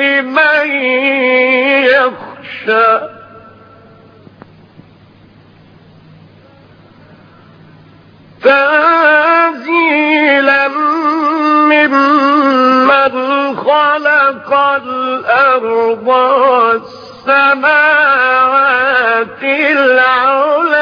لمن يخشى. تنزيلا ممن خلق الأرض والسماوات العلى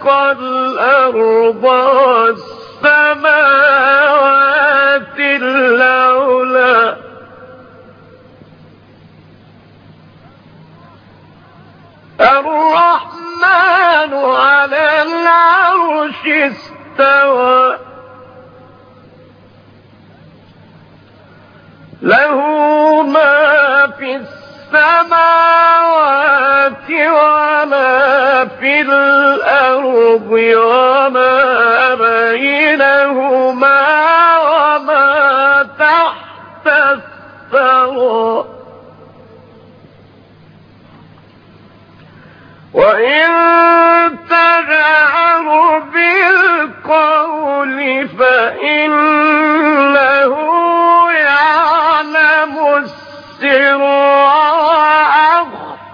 خلق الأرض والسماوات العلى الرحمن على العرش استوى. له ما في السماوات وما في الأرض وما بينهما وما تحت الثرى. وإن تجعر بالقول فإنه يعلم السر.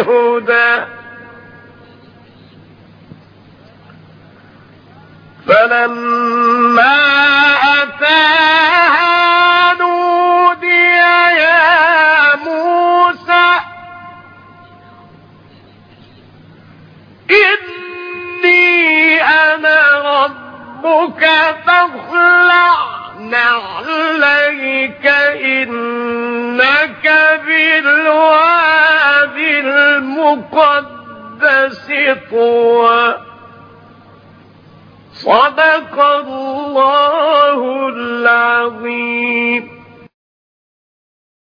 هدى فلما أتاها نودي يا موسى إني أنا ربك فاخلع نعليك إنك طوى صدق الله العظيم.